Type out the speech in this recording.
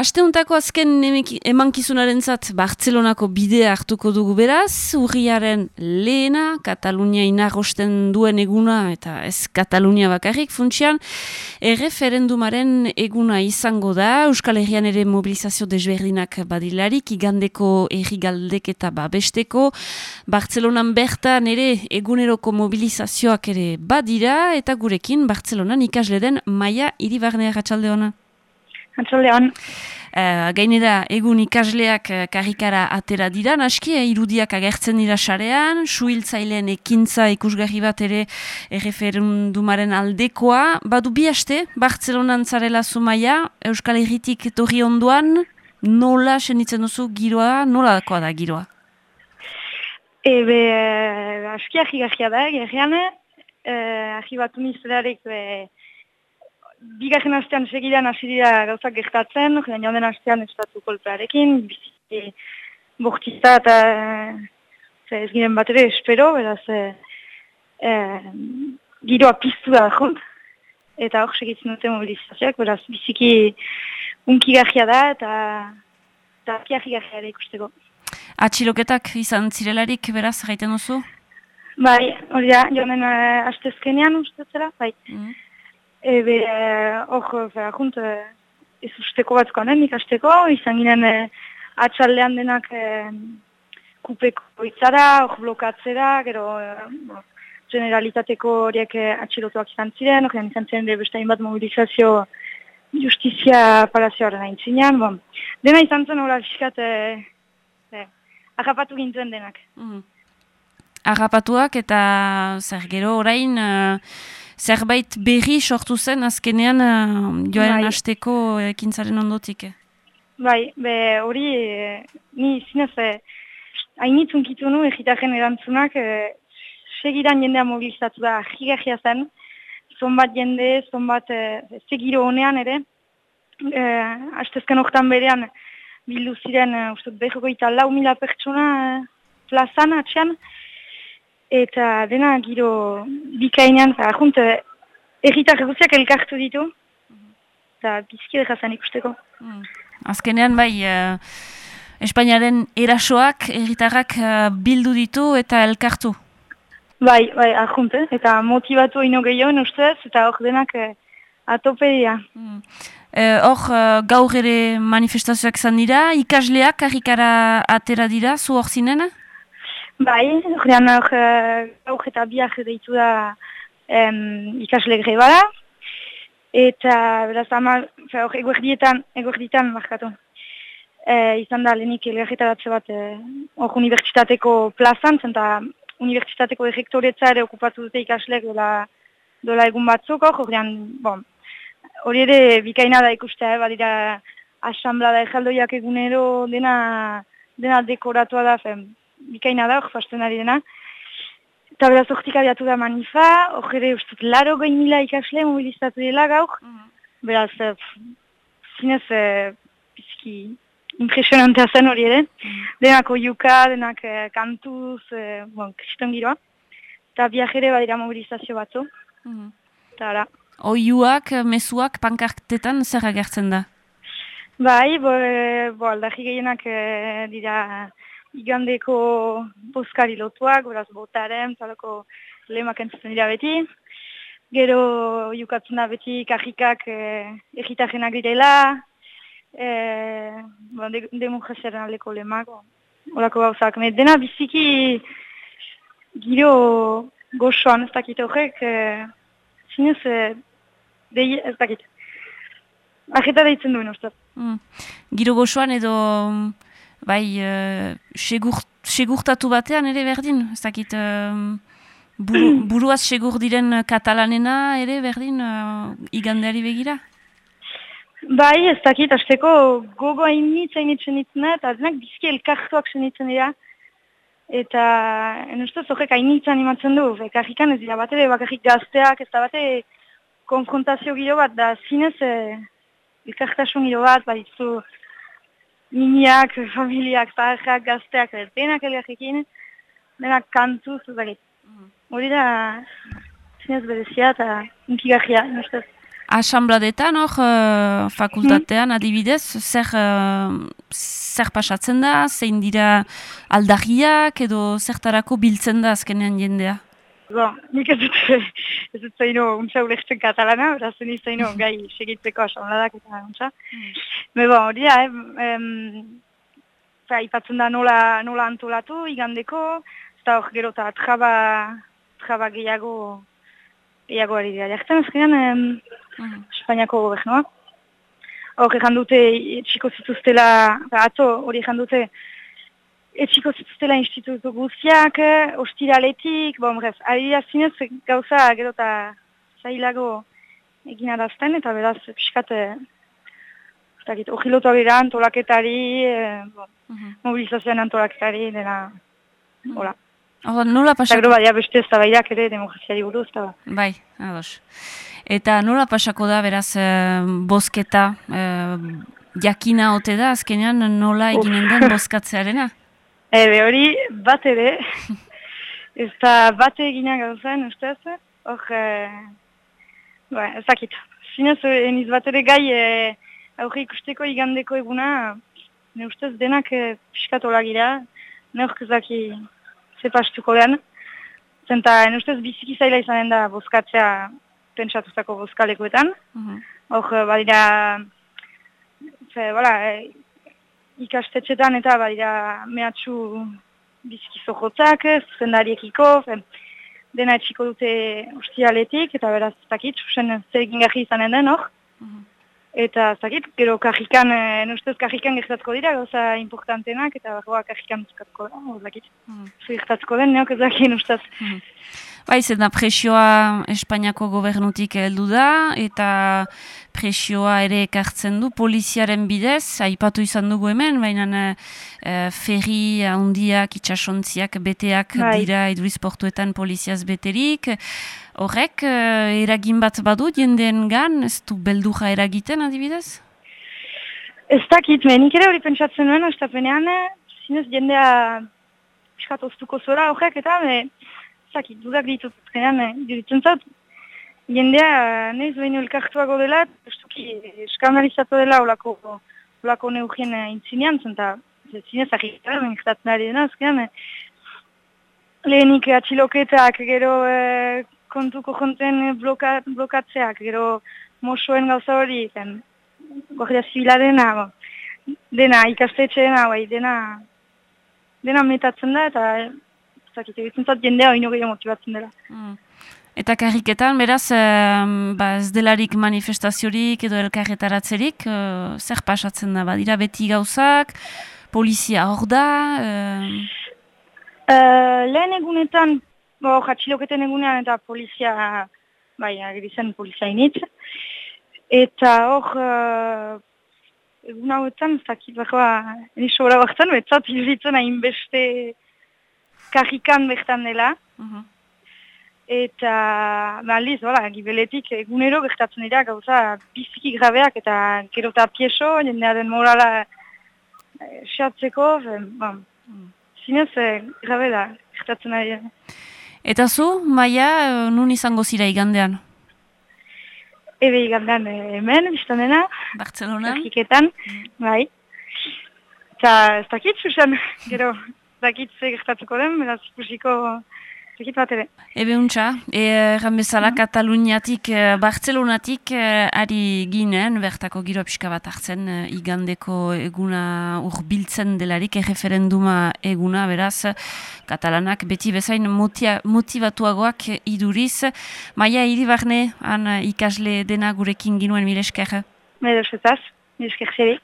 Asteuntako azken emankizunaren zat Bartzelonako bidea hartuko dugu beraz, urriaren lehena, Katalunia inagosten duen eguna, eta ez Katalunia bakarrik funtsian, erreferendumaren eguna izango da, Euskal Herrian ere mobilizazio desberdinak badilarik, igandeko errigaldek eta babesteko, Bartzelonan bertan ere eguneroko mobilizazioak ere badira, eta gurekin Bartzelonan ikasle den Maia Iribarnea Gatsalde hona. Atxaldean. Uh, gainera, egun ikasleak uh, karikara atera dira, naski, eh, irudiak agertzen dira sarean, suhiltzailean ekintza ikusgarri bat ere erreferendumaren aldekoa. Badu bi haste, Bartzelonan zarela zumaia, Euskal Herritik torri onduan, nola senitzen duzu giroa, nola dakoa da giroa? Ebe, aski ahi da, gerrian, eh, ahi bat bigarren astean segidan hasi dira gauzak gertatzen, joan den astean estatu kolpearekin, biziki bortita eta ze, ez giren bat ere espero, beraz e, e, giroa piztu da jont, eta hor segitzen dute mobilizazioak, beraz biziki unki da eta eta piarri da ikusteko. Atxiloketak izan zirelarik beraz gaiten duzu? Bai, hori da, joan den uh, astezkenean ustetzera, bai. Mm Ebe, hor, uh, junt, uh, ez usteko bat zukanen, ikasteko, izan ginen uh, atxaldean denak uh, kupeko itzara, hor blokatzera, gero uh, generalitateko horiek uh, atxilotuak izan ziren, hor izan ziren de bestain bat mobilizazio justizia parazioaren hain zinean, bon. dena izan zen hori fiskat uh, uh, agapatu gintzen denak. Mm. Agapatuak eta zer gero orain... Uh zerbait berri sortu zen azkenean uh, joaren bai. hasteko ekintzaren ondotik. Eh? Bai, be hori, eh, ni zinez, eh, hainitzun kitu nu egitaren erantzunak, eh, segidan jendea mobilizatu da, jigarria zen, zonbat jende, zonbat eh, segiro honean ere, eh, hastezken oktan berean, bildu ziren, uh, uste, behoko eta lau mila pertsona uh, plazan atxean, eta dena giro bikainan, eta ahunt, erritar guziak elkartu ditu, eta bizki dejazan ikusteko. Mm. Azkenean bai, uh, Espainiaren erasoak erritarrak uh, bildu ditu eta elkartu? Bai, bai, ahunt, eta motivatu ino gehiagoen ustez, eta hor denak uh, atope dira. Mm. Hor, uh, gaur ere manifestazioak zan dira, ikasleak karikara atera dira, zu hor zinena? Bai, horrean hor, uh, eta biak deitu da um, ikasle grebara. Eta, beraz, ama, hor, eguerdietan, eguerdietan, markatu. E, izan da, lehenik elgarretaratze bat, hor, unibertsitateko plazan, zenta unibertsitateko errektoretza ere okupatu dute ikasleak dola, dola egun batzuk, horrean, bon, hori ere bikaina da ikustea, eh, badira, asamblada ejaldoiak egunero dena, dena dekoratua da, fen, bikaina da, hor fasten ari dena. Eta beraz ortik abiatu da manifa, hor ere ustut laro goin mila ikasle mobilizatu dela gaur. Mm Beraz, uh, zinez, uh, pizki impresionantea zen hori ere. Mm Denako yuka, denak uh, kantuz, uh, bon, kriston giroa. Eta biak ere badira mobilizazio batzu. Mm -hmm. Oiuak, mesuak, pankartetan zer agertzen da? Bai, bo, bo aldarri gehienak dira igandeko boskari lotuak, beraz botaren, zalako lehemak entzuten dira beti. Gero jukatzen da beti kajikak eh, egitajenak direla, eh, bon, de, demokraziaren aldeko lehemak, horako gauzak. dena biziki giro goxoan ez dakit horrek, eh, zinez, eh, dei, ez dakit. Ajeta deitzen duen, ustaz. Mm. Giro goxoan edo bai, uh, segur, segurtatu batean ere berdin, ez dakit, uh, buruaz segur diren katalanena ere berdin, uh, igandeari begira? Bai, ez dakit, azteko gogo hainitz hainitzen ditzen, eta denak bizki elkartuak zenitzen dira. Eta, en ustez, horrek hainitz animatzen du, ekarrikan ez dira bat ere, bakarrik gazteak, ez da bate konfrontazio giro bat, da zinez, eh, elkartasun giro bat, badizu, miniak, familiak, zaharrak, gazteak, denak elgarrekin, denak kantu zuzagit. Mm. Hori da, zinez berezia eta inkigarria, nustez. Asambladetan, hor, uh, fakultatean, adibidez, zer, zer pasatzen da, zein dira aldagiak edo zertarako biltzen da azkenean jendea? Bon, nik ez dut, ez dut zaino untsa ulektzen katalana, beraz zen zaino gai segitzeko asambladak eta untsa. Mm. Me bon, hori da, eh, em, ipatzen da nola, nola antolatu igandeko, eta hor gero eta traba, traba gehiago, gehiago ari dira. Jartzen azkenean, em, mm. Espainiako gobernua. Hor egin dute, txiko zituztela, atzo hori egin dute, etxiko zituztela institutu guztiak, ostiraletik, bon, brez, ari zinez gauza gero eta zailago egin arazten, eta beraz, piskat, ohilotu agira antolaketari, eh, bon, uh mhm. -huh. mobilizazioan antolaketari, dena, mhm. hola. Oh, nola pasako? Eta gero badia beste ez ere demokraziari buruz, eta Bai, ados. Eta nola pasako da, beraz, eh, bosketa, eh, jakina ote da, azkenean nola eginen den boskatzearena? Ebe hori bat ere, ez da bat egina gauzen, ustez, hor, e, ba, ezakit. Zinez, eniz bat ere gai e, aurre ikusteko igandeko eguna, ne ustez denak e, piskatola gira, ne hor kezaki zepastuko den. Zenta, ne ustez biziki zaila izanen da bozkatzea pentsatuzako bozkalekoetan. Mhm. Hor, uh -huh. badira, ze, bala, e, ikastetxetan eta badira mehatxu bizkizo jotzak, zendariekiko, dena etxiko dute ustialetik, eta beraz, zakit, usen zer egin gaji izanen den, hor. Mhm. Eta, zakit, gero kajikan, e, nustez kajikan gertatko dira, gauza importantenak, eta barroa kajikan uzkatko da, zakit. Mm -hmm. den, neok ezakin, ustez. Mm Bai, zena presioa Espainiako gobernutik heldu da, eta presioa ere ekartzen du poliziaren bidez, aipatu izan dugu hemen, baina e, ferri handiak, itxasontziak, beteak bai. dira iduriz portuetan poliziaz beterik. Horrek, e, eragin bat badu jendeen gan, ez du belduja eragiten adibidez? Ez dakit, menik ere hori pentsatzen nuen, ez da penean, zinez jendea piskat oztuko zora horrek, eta me, zaki, dudak ditut, genean, eh, dirutzen zat, jendea, eh, nahiz behin elkartuago dela, estuki, eskandalizatu dela olako, olako neugien eh, intzinean, zenta, zinez ahitara, mengitatzen ari dena, azkenean, lehenik atxiloketak, gero e, kontuko jonten bloka, blokatzeak, gero mosoen gauza hori, zen, gordia zibila dena, bo, dena, ikastetxe dena, bai, dena, dena metatzen da, eta zakit, egitzen zat jendea oino gehiago motibatzen dela. Mm. Eta karriketan, beraz, ba, ez delarik manifestaziorik edo elkarretaratzerik, uh, zer pasatzen da, badira beti gauzak, polizia hor da? Uh... lehen egunetan, bo, jatxiloketen egunean eta polizia, bai, agrizen polizia init, eta hor, uh, egun hauetan, ez dakit, behar, eniso gara baktan, betzat, hilritzen hainbeste, kajikan bertan dela. Mhm. Eta, maliz, ba, bala, gibeletik egunero gertatzen dira gauza biziki grabeak eta gero eta pieso, jendearen morala e, xatzeko, ba, zinez e, grabe da gertatzen ari. Eta zu, Maia, nun izango zira igandean? Ebe igandean hemen, biztan dena. Bartzelona. Mm. bai. Eta ez dakit, susan, gero dakit ze gertatuko den, beraz ikusiko zekit bat ere. Ebe untxa, erran bezala mm -hmm. Kataluniatik, eh, Bartzelonatik eh, ari ginen, bertako giro pixka bat hartzen, igandeko eguna urbiltzen delarik, erreferenduma eguna, beraz, Katalanak beti bezain motia, motivatuagoak iduriz. Maia, hiri barne, han ikasle dena gurekin ginuen, mire esker? Mire esker, mire esker